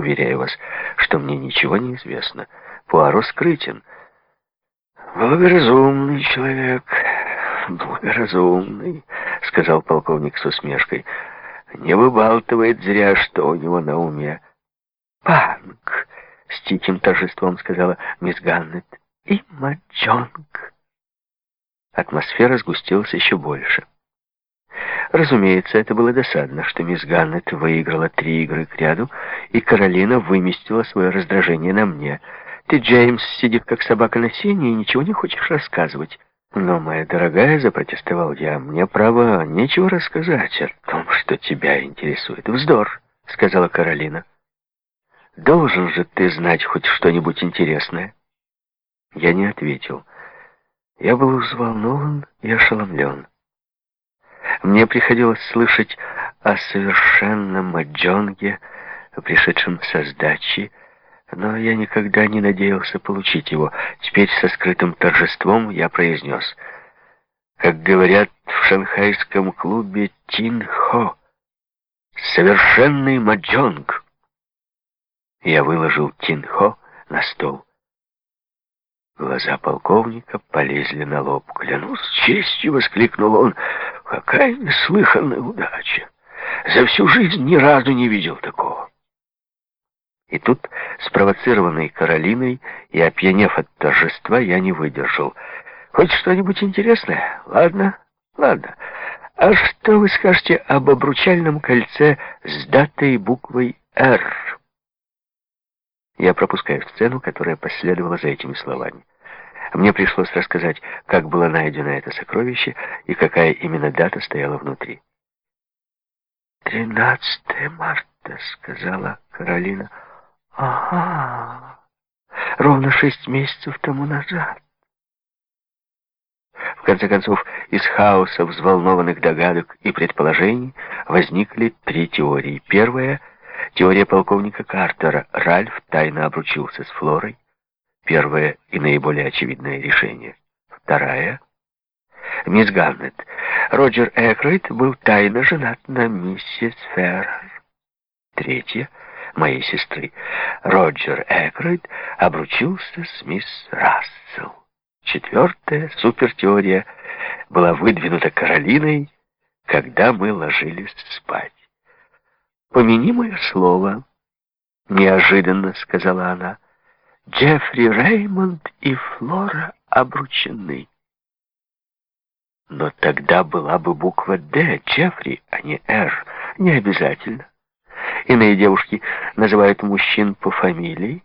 уверяю вас, что мне ничего не известно. Пуаро скрытен. Благоразумный человек, благоразумный, сказал полковник с усмешкой. Не выбалтывает зря, что у него на уме. Панк, с тихим торжеством сказала мисс Ганнет. И маджонг. Атмосфера сгустилась еще больше. Разумеется, это было досадно, что мисс Ганнет выиграла три игры к ряду, и Каролина выместила свое раздражение на мне. «Ты, Джеймс, сидишь как собака на сене и ничего не хочешь рассказывать». «Но, моя дорогая, — запротестовал я, — мне, право, нечего рассказать о том, что тебя интересует. Вздор, — сказала Каролина. Должен же ты знать хоть что-нибудь интересное. Я не ответил. Я был взволнован и ошеломлен. Мне приходилось слышать о совершенном маджонге, пришедшем со сдачи, но я никогда не надеялся получить его. Теперь со скрытым торжеством я произнес, как говорят в шанхайском клубе Тин-Хо, «Совершенный маджонг». Я выложил Тин-Хо на стол. Глаза полковника полезли на лоб. «Клянусь честью!» — воскликнул он. «Какая неслыханная удача! За всю жизнь ни разу не видел такого!» И тут, спровоцированный Каролиной и опьянев от торжества, я не выдержал. «Хоть что-нибудь интересное? Ладно, ладно. А что вы скажете об обручальном кольце с датой буквой «Р»?» Я пропускаю сцену, которая последовала за этими словами. Мне пришлось рассказать, как было найдено это сокровище и какая именно дата стояла внутри. «Тринадцатое марта», — сказала Каролина. «Ага, ровно шесть месяцев тому назад». В конце концов, из хаоса взволнованных догадок и предположений возникли три теории. Первая — Теория полковника Картера. Ральф тайно обручился с Флорой. Первое и наиболее очевидное решение. Вторая. Мисс Ганнет. Роджер Экройд был тайно женат на миссис Феррер. Третье. Моей сестры. Роджер Экройд обручился с мисс Рассел. Четвертая супертеория была выдвинута Каролиной, когда мы ложились спать. «Помяни мое слово», — неожиданно сказала она. «Джеффри Реймонд и Флора обручены». Но тогда была бы буква «Д», Джеффри, а не «Р». Не обязательно. Иные девушки называют мужчин по фамилии.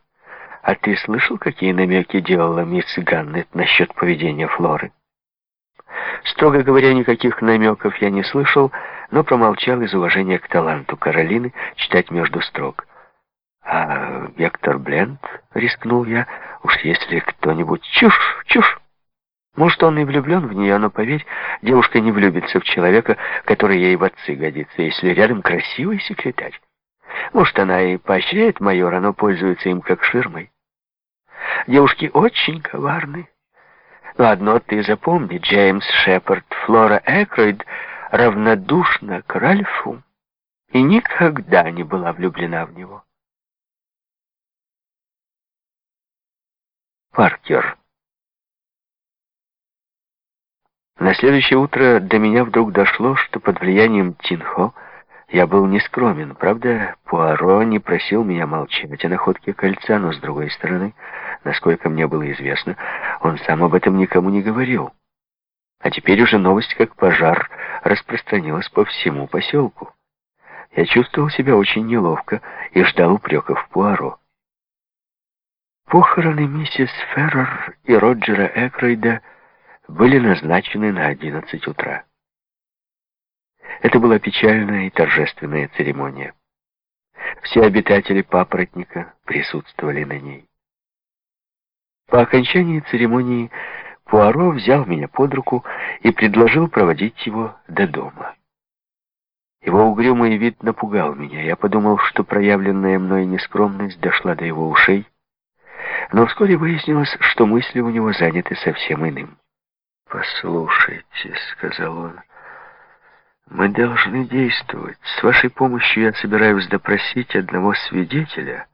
А ты слышал, какие намеки делала мисс Ганнет насчет поведения Флоры? Строго говоря, никаких намеков я не слышал, но промолчал из уважения к таланту Каролины читать между строк. «А Гектор Бленд?» — рискнул я. «Уж если кто-нибудь... Чушь! Чушь!» Может, он и влюблен в нее, но, поверь, девушка не влюбится в человека, который ей в отцы годится, если рядом красивый секретарь. Может, она и поощряет майора, но пользуется им как ширмой. Девушки очень коварны. Но одно ты запомни, Джеймс Шепард, Флора Экройд равнодушна к Ральфу и никогда не была влюблена в него. Паркер. На следующее утро до меня вдруг дошло, что под влиянием Тинхо я был нескромен. Правда, Пуаро не просил меня молчать о находке кольца, но, с другой стороны, насколько мне было известно, он сам об этом никому не говорил. А теперь уже новость, как пожар, распространилась по всему поселку. Я чувствовал себя очень неловко и ждал упреков Пуаро. Похороны миссис Феррер и Роджера Экройда были назначены на одиннадцать утра. Это была печальная и торжественная церемония. Все обитатели папоротника присутствовали на ней. По окончании церемонии Пуаро взял меня под руку и предложил проводить его до дома. Его угрюмый вид напугал меня. Я подумал, что проявленная мной нескромность дошла до его ушей, но вскоре выяснилось, что мысли у него заняты совсем иным. «Послушайте», — сказал он, Мы должны действовать. С вашей помощью я собираюсь допросить одного свидетеля,